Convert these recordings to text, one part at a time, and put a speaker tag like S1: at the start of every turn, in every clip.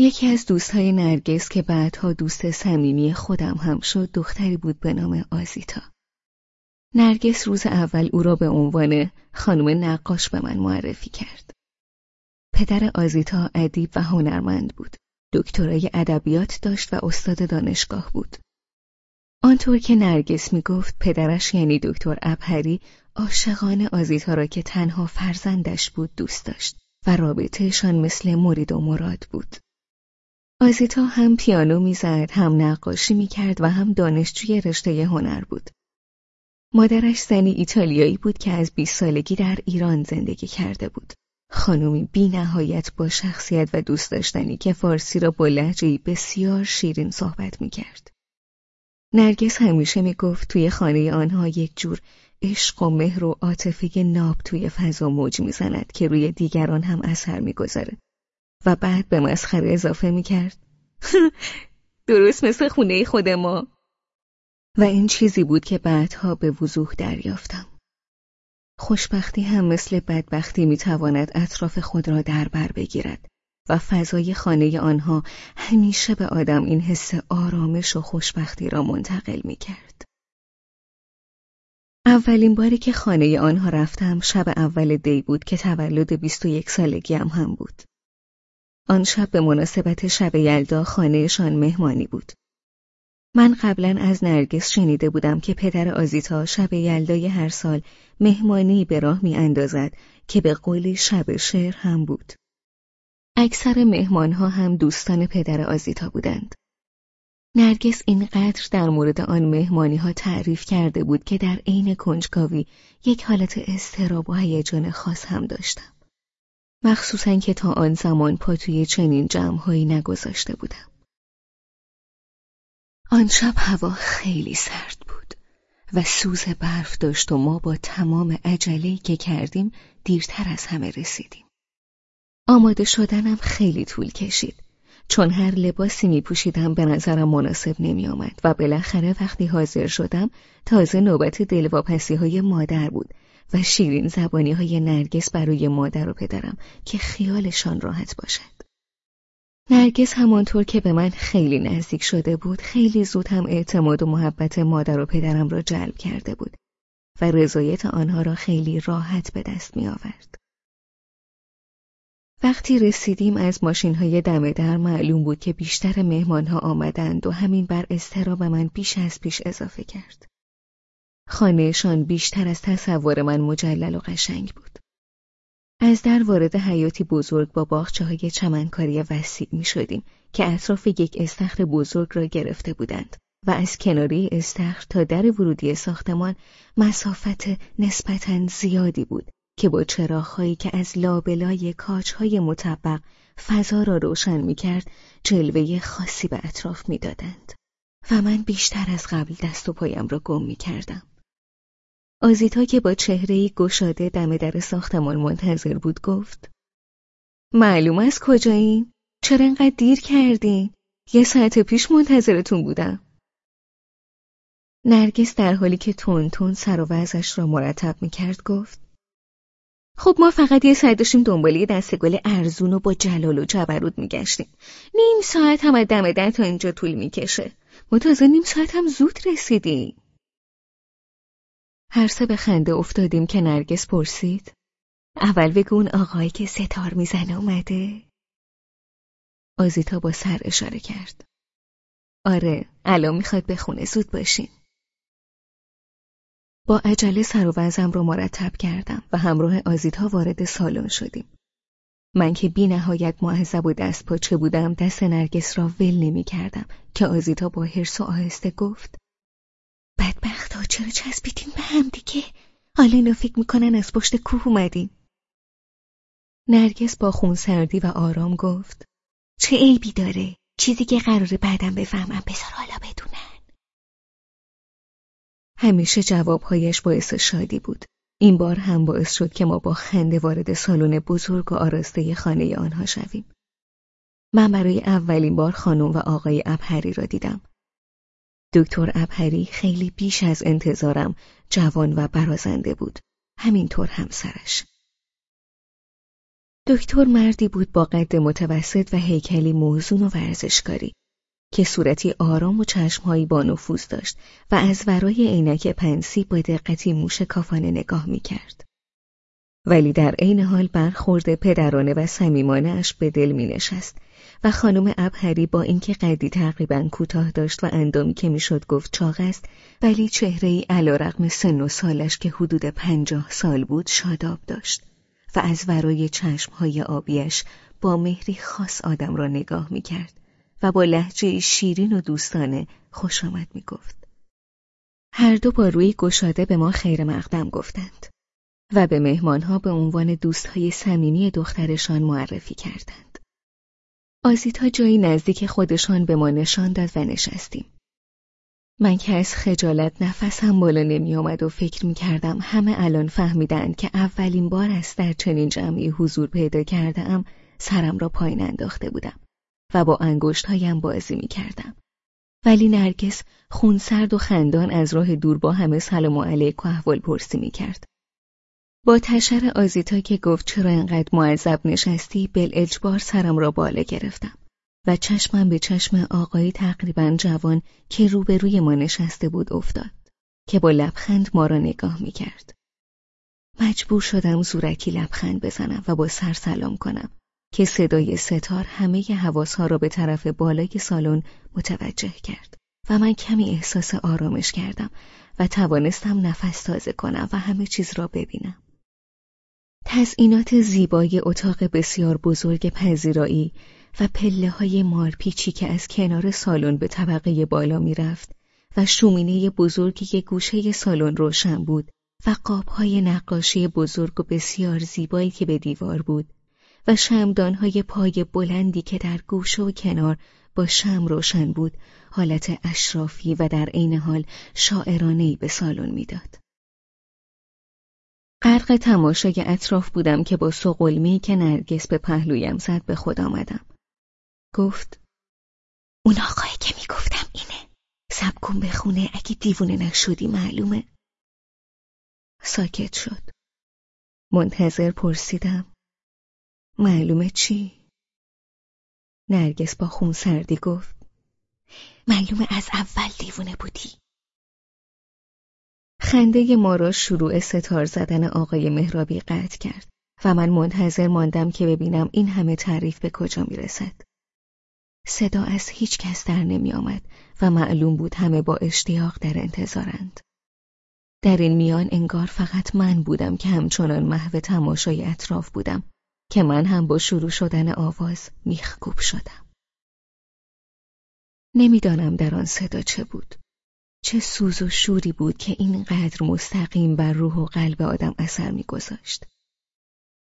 S1: یکی از دوستهای نرگس که بعدها دوست صمیمی خودم هم شد دختری بود به نام آزیتا. نرگس روز اول او را به عنوان خانم نقاش به من معرفی کرد. پدر آزیتا ادیب و هنرمند بود. دکترای ادبیات داشت و استاد دانشگاه بود. آنطور که نرگس می گفت پدرش یعنی دکتر ابهری عاشقانه آزیتا را که تنها فرزندش بود دوست داشت و رابطهشان مثل مرید و مراد بود. آزیتا هم پیانو می‌زد، هم نقاشی می‌کرد و هم دانشجوی رشته هنر بود. مادرش زنی ایتالیایی بود که از 20 سالگی در ایران زندگی کرده بود. خانومی بی نهایت با شخصیت و دوست داشتنی که فارسی را با لحجهی بسیار شیرین صحبت می‌کرد. نرگس همیشه می‌گفت توی خانه آنها یک جور عشق و مهر و عاطفه ناب توی فضا موج می‌زند که روی دیگران هم اثر می‌گذاره و بعد به مسخره اضافه می‌کرد درست مثل خونه خود ما و این چیزی بود که بعدها به وضوح دریافتم خوشبختی هم مثل بدبختی می‌تواند اطراف خود را در بر بگیرد و فضای خانه آنها همیشه به آدم این حس آرامش و خوشبختی را منتقل می کرد. اولین باری که خانه آنها رفتم شب اول دی بود که تولد 21 سالگی هم, هم بود. آن شب به مناسبت شب یلدا خانهشان مهمانی بود. من قبلا از نرگس شنیده بودم که پدر آزیتا شب یلدای هر سال مهمانی به راه می اندازد که به قولی شب شعر هم بود. اکثر مهمانها هم دوستان پدر آزیتا بودند. نرگس اینقدر در مورد آن مهمانی ها تعریف کرده بود که در عین کنجکاوی یک حالت استراب و هیجان خاص هم داشتم. مخصوصا که تا آن زمان پا توی چنین جمعهایی نگذاشته بودم. آن شب هوا خیلی سرد بود و سوز برف داشت و ما با تمام عجله‌ای که کردیم دیرتر از همه رسیدیم. آماده شدنم خیلی طول کشید چون هر لباسی می پوشیدم به نظرم مناسب نمی آمد و بالاخره وقتی حاضر شدم تازه نوبت دلواپسی های مادر بود و شیرین زبانی های نرگس برای مادر و پدرم که خیالشان راحت باشد. نرگس همانطور که به من خیلی نزدیک شده بود خیلی زود هم اعتماد و محبت مادر و پدرم را جلب کرده بود و رضایت آنها را خیلی راحت به دست می آورد. وقتی رسیدیم از ماشین های دم در معلوم بود که بیشتر مهمان ها آمدند و همین بر استراب من بیش از پیش اضافه کرد. خانهشان بیشتر از تصور من مجلل و قشنگ بود. از در وارد حیاتی بزرگ با باخچه های چمنکاری وسیع می شدیم که اطراف یک استخر بزرگ را گرفته بودند و از کناری استخر تا در ورودی ساختمان مسافت نسبتا زیادی بود که با چراغهایی که از لابلای کاجهای مطبق فضا را روشن می‌کرد جلوه خاصی به اطراف می‌دادند و من بیشتر از قبل دست و پایم را گم می‌کردم. آزیتا که با چهرهی گشاده دم در ساختمان منتظر بود گفت معلوم از کجایین؟ چرا انقدر دیر کردین؟ یه ساعت پیش منتظرتون بودم. نرگس در حالی که تون تون سر و وزش را مرتب می‌کرد گفت خب ما فقط یه ساعت داشتیم دنباله دستگل ارزون و با جلال و جبروت میگشتیم. نیم ساعت هم دم در تا اینجا طول می‌کشه. ما تازه نیم ساعت هم زود رسیدیم. هر سه به خنده افتادیم که نرگس پرسید. اول بگو اون آقایی که ستار می‌زنه اومده؟ آزیتا با سر اشاره کرد. آره الان می‌خواد به خونه زود باشین با عجله سر و وزم رو مرتب کردم و همراه آزیتا وارد سالن شدیم. من که بی نهایت معذب و دست پاچه بودم دست نرگس را ول نمی کردم که آزیتا با حرس و آهسته گفت بدبخت ها چرا چسبیدین به هم دیگه؟ حالا اینا فکر می‌کنن از پشت کوه اومدین. نرگس با خون سردی و آرام گفت چه عیبی داره؟ چیزی که قراره بعدم بفهمم بذار حالا بدونم. همیشه جوابهایش باعث شادی بود. این بار هم باعث شد که ما با خنده وارد سالن بزرگ و آراسته خانه آنها شویم. من برای اولین بار خانم و آقای ابهری را دیدم. دکتر ابهری خیلی بیش از انتظارم جوان و برازنده بود. همینطور همسرش. دکتر مردی بود با قد متوسط و هیکلی موزون و ورزشکاری که صورتی آرام و چشمهایی با نفوذ داشت و از ورای عینک پنسی با دقتی موش کافانه نگاه می کرد. ولی در عین حال برخورد پدرانه و صمیمانه اش به دل می نشست و خانم ابهری با اینکه قدی تقریبا کوتاه داشت و اندامی که می‌شد گفت چاق است ولی چهره ای علا رقم سن و سالش که حدود پنجاه سال بود شاداب داشت و از ورای چشمهای آبیش با مهری خاص آدم را نگاه می کرد و با لحجه شیرین و دوستانه خوش آمد می گفت. هر دو با روی گشاده به ما خیر مقدم گفتند و به مهمانها به عنوان دوستهای صمیمی دخترشان معرفی کردند. آزیتا جایی نزدیک خودشان به ما نشان داد و نشستیم. من که از خجالت نفسم بالا نمی آمد و فکر می کردم همه الان فهمیدند که اولین بار است در چنین جمعی حضور پیدا کرده سرم را پایین انداخته بودم و با هایم بازی می کردم. ولی نرگس خونسرد و خندان از راه دور با همه سلام و علیک و احوال پرسی می کرد. با تشر آزیتا که گفت چرا انقدر معذب نشستی بل اجبار سرم را بالا گرفتم و چشمم به چشم آقایی تقریبا جوان که روبروی ما نشسته بود افتاد که با لبخند ما را نگاه می کرد. مجبور شدم زورکی لبخند بزنم و با سر سلام کنم که صدای ستار همه حواس ها را به طرف بالای سالن متوجه کرد و من کمی احساس آرامش کردم و توانستم نفس تازه کنم و همه چیز را ببینم. تزئینات زیبای اتاق بسیار بزرگ پذیرایی و پله های مارپیچی که از کنار سالن به طبقه بالا می رفت و شومینه بزرگی که گوشه سالن روشن بود و های نقاشی بزرگ و بسیار زیبایی که به دیوار بود و شمدانهای پای بلندی که در گوشه و کنار با شم روشن بود حالت اشرافی و در عین حال شاعرانهی به سالن می‌داد. غرق تماشای اطراف بودم که با سقلمی که نرگس به پهلویم زد به خود آمدم. گفت اون آقایی که می‌گفتم اینه. سب کن به خونه اگه دیوونه نشدی معلومه. ساکت شد. منتظر پرسیدم. معلومه چی؟ نرگس با خون سردی گفت. معلومه از اول دیوونه بودی. خنده ما را شروع ستار زدن آقای مهرابی قطع کرد و من منتظر ماندم که ببینم این همه تعریف به کجا می رسد. صدا از هیچ کس در نمی آمد و معلوم بود همه با اشتیاق در انتظارند. در این میان انگار فقط من بودم که همچنان محو تماشای اطراف بودم که من هم با شروع شدن آواز میخکوب شدم. نمی‌دانم در آن صدا چه بود. چه سوز و شوری بود که اینقدر مستقیم بر روح و قلب آدم اثر میگذاشت.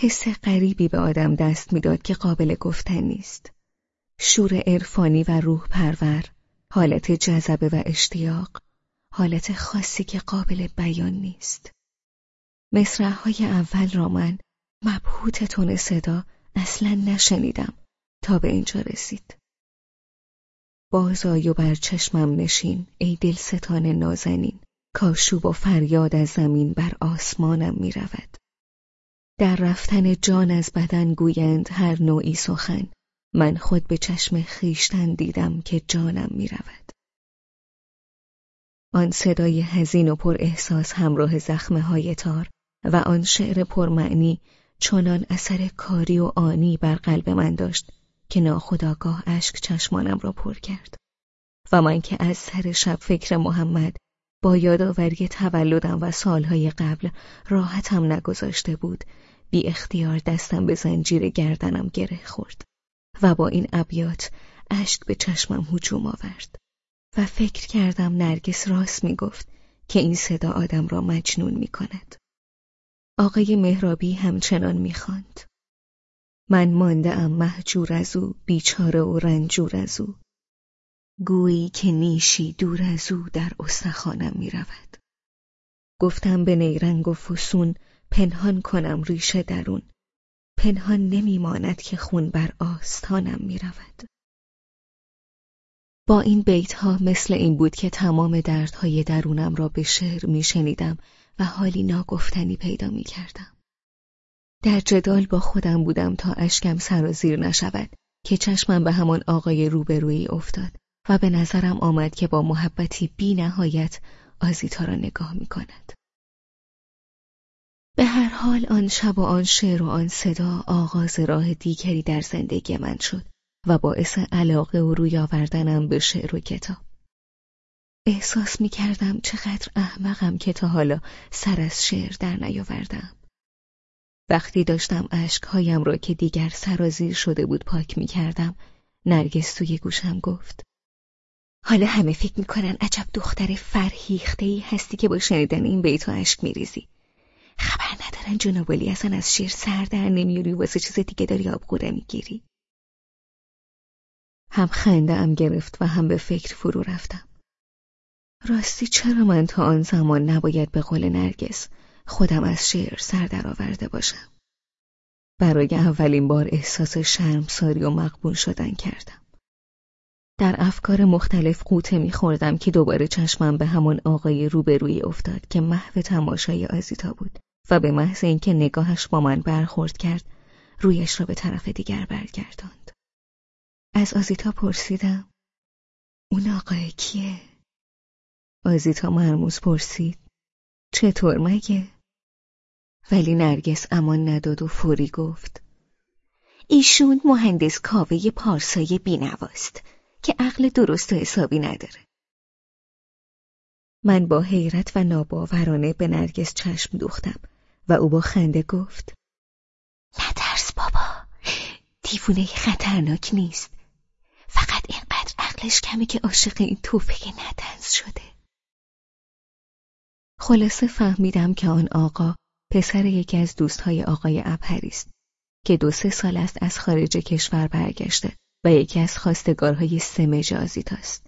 S1: حس غریبی به آدم دست می‌داد که قابل گفتن نیست. شور عرفانی و روح پرور، حالت جذبه و اشتیاق، حالت خاصی که قابل بیان نیست. های اول را من مبهوت تون صدا اصلا نشنیدم تا به اینجا رسید. بازای و بر چشمم نشین ای دل ستان نازنین کاشوب و فریاد از زمین بر آسمانم می رود. در رفتن جان از بدن گویند هر نوعی سخن من خود به چشم خیشتن دیدم که جانم می رود. آن صدای هزین و پر احساس همراه زخمه های تار و آن شعر پرمعنی چنان اثر کاری و آنی بر قلب من داشت که ناخداگاه اشک چشمانم را پر کرد و من که از سر شب فکر محمد با یادآوری تولدم و سالهای قبل راحتم نگذاشته بود بی اختیار دستم به زنجیر گردنم گره خورد و با این ابیات اشک به چشمم هجوم آورد و فکر کردم نرگس راست می گفت که این صدا آدم را مجنون می کند. آقای مهرابی همچنان می‌خواند. من مانده ام محجور از او بیچاره و رنجور از او گویی که نیشی دور از او در استخوانم می. گفتم به نیرنگ و فسون پنهان کنم ریشه درون پنهان نمیماند که خون بر آستانم می. با این بیت ها مثل این بود که تمام دردهای درونم را به شعر می شنیدم و حالی ناگفتنی پیدا می کردم. در جدال با خودم بودم تا اشکم سرازیر نشود که چشمم به همان آقای روبرویی افتاد و به نظرم آمد که با محبتی بی نهایت آزیتا را نگاه می کند. به هر حال آن شب و آن شعر و آن صدا آغاز راه دیگری در زندگی من شد و باعث علاقه و روی آوردنم به شعر و کتاب. احساس می کردم چقدر احمقم که تا حالا سر از شعر در نیاوردم. وقتی داشتم اشکهایم را که دیگر سرازیر شده بود پاک می کردم، نرگس توی گوشم گفت. حالا همه فکر می‌کنن عجب دختر فرهیخته ای هستی که با شنیدن این بیت و اشک میریزی. خبر ندارن جنابالی اصلا از شیر سر در نمیاری واسه چیز دیگه داری آبگوره می‌گیری. هم خنده ام گرفت و هم به فکر فرو رفتم. راستی چرا من تا آن زمان نباید به قول نرگس خودم از شعر سر درآورده باشم؟ برای اولین بار احساس شرمساری و مقبول شدن کردم. در افکار مختلف قوطه میخوردم که دوباره چشمم به همان آقای روبروی افتاد که محو تماشای آزیتا بود و به محض اینکه نگاهش با من برخورد کرد رویش را به طرف دیگر برگرداند. از آزیتا پرسیدم اون آقای کیه؟ آزیتا مرموز پرسید. چطور مگه؟ ولی نرگس امان نداد و فوری گفت. ایشون مهندس کاوه پارسای بینواست که عقل درست و حسابی نداره. من با حیرت و ناباورانه به نرگس چشم دوختم و او با خنده گفت. نترس بابا دیوونه خطرناک نیست. فقط اینقدر عقلش کمی که عاشق این توفه ندنز شده. خلاصه فهمیدم که آن آقا پسر یکی از دوستهای آقای ابهری است که دو سه سال است از خارج کشور برگشته و یکی از خواستگارهای سمج آزیتاست.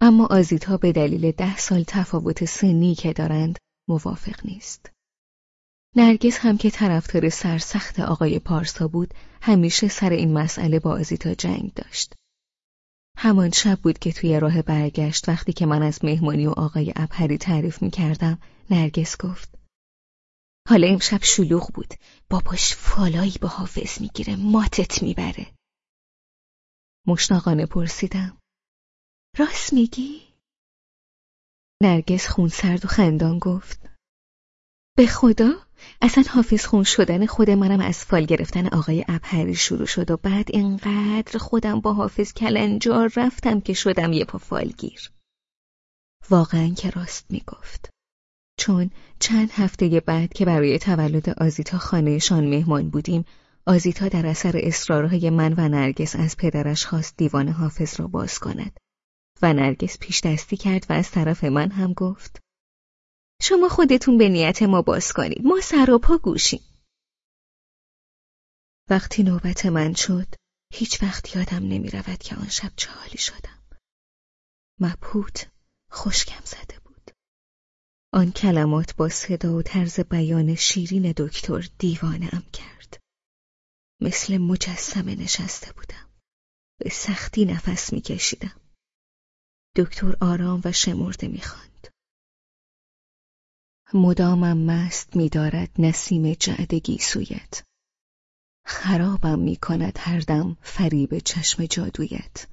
S1: اما آزیتا به دلیل ده سال تفاوت سنی که دارند موافق نیست. نرگس هم که طرفدار سرسخت آقای پارسا بود همیشه سر این مسئله با آزیتا جنگ داشت. همان شب بود که توی راه برگشت. وقتی که من از مهمانی و آقای ابهری تعریف می کردم نرگس گفت حالا امشب شلوغ بود. باباش فالایی با حافظ می‌گیره. ماتت می‌بره. مشتاقانه پرسیدم راست میگی؟ نرگس خون سرد و خندان گفت به خدا؟ اصلا حافظ خون شدن خود منم از فال گرفتن آقای ابهری شروع شد و بعد اینقدر خودم با حافظ کلنجار رفتم که شدم یه پا فالگیر واقعا که راست می‌گفت. چون چند هفته بعد که برای تولد آزیتا خانهشان مهمان بودیم آزیتا در اثر اصرارهای من و نرگس از پدرش خواست دیوان حافظ را باز کند و نرگس پیش دستی کرد و از طرف من هم گفت شما خودتون به نیت ما باز کنید. ما سر و پا گوشیم. وقتی نوبت من شد هیچ وقت یادم نمی رود که آن شب چه حالی شدم. مبهوت خشکم زده بود. آن کلمات با صدا و طرز بیان شیرین دکتر دیوانه کرد. مثل مجسمه نشسته بودم. به سختی نفس میکشیدم. دکتر آرام و شمرده می‌خواند. مدامم مست میدارد نسیم جعدگی سویت. خرابم می‌کند هر دم فریب چشم جادویت.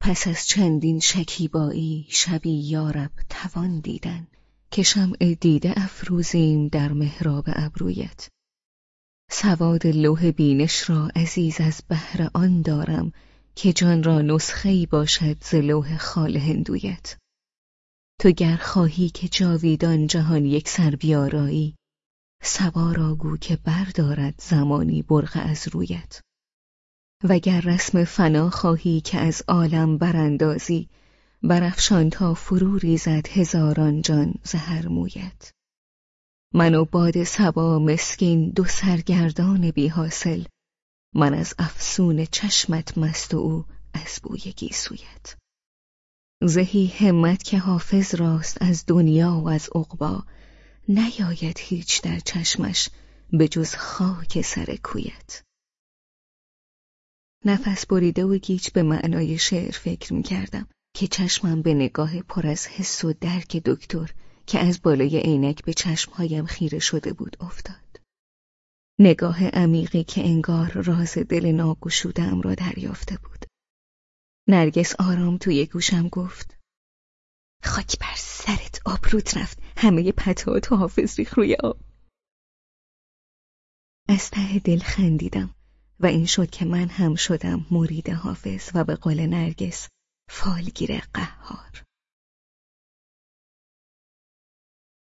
S1: پس از چندین شکیبایی شبی یارب توان دیدن که شمع دیده افروزیم در محراب ابرویت. سواد لوح بینش را عزیز از بهر آن دارم که جان را نسخه باشد ز لوح خال هندویت. تو گر خواهی که جاویدان جهان یک سر بیارایی سوار گو که بردارد زمانی برق از رویت. وگر رسم فنا خواهی که از عالم براندازی برافشان تا فرو ریزد هزاران جان زهر مویت. من و باد سبا مسکین دو سرگردان بی حاصل من از افسون چشمت مست و او از بوی گیسویت. زهی همت که حافظ راست از دنیا و از عقبا نیاید هیچ در چشمش به جز خاک سر کویت نفس بریده و گیج به معنای شعر فکر می کردم که چشمم به نگاه پر از حس و درک دکتر که از بالای عینک به چشمهایم خیره شده بود افتاد. نگاه عمیقی که انگار راز دل ناگشودم را دریافته بود. نرگس آرام توی گوشم گفت. خاک بر سرت آبروت رفت. همه پتات و حافظ ریخ روی آب. از ته دل خندیدم و این شد که من هم شدم مرید حافظ و به قول نرگس فالگیر قهار.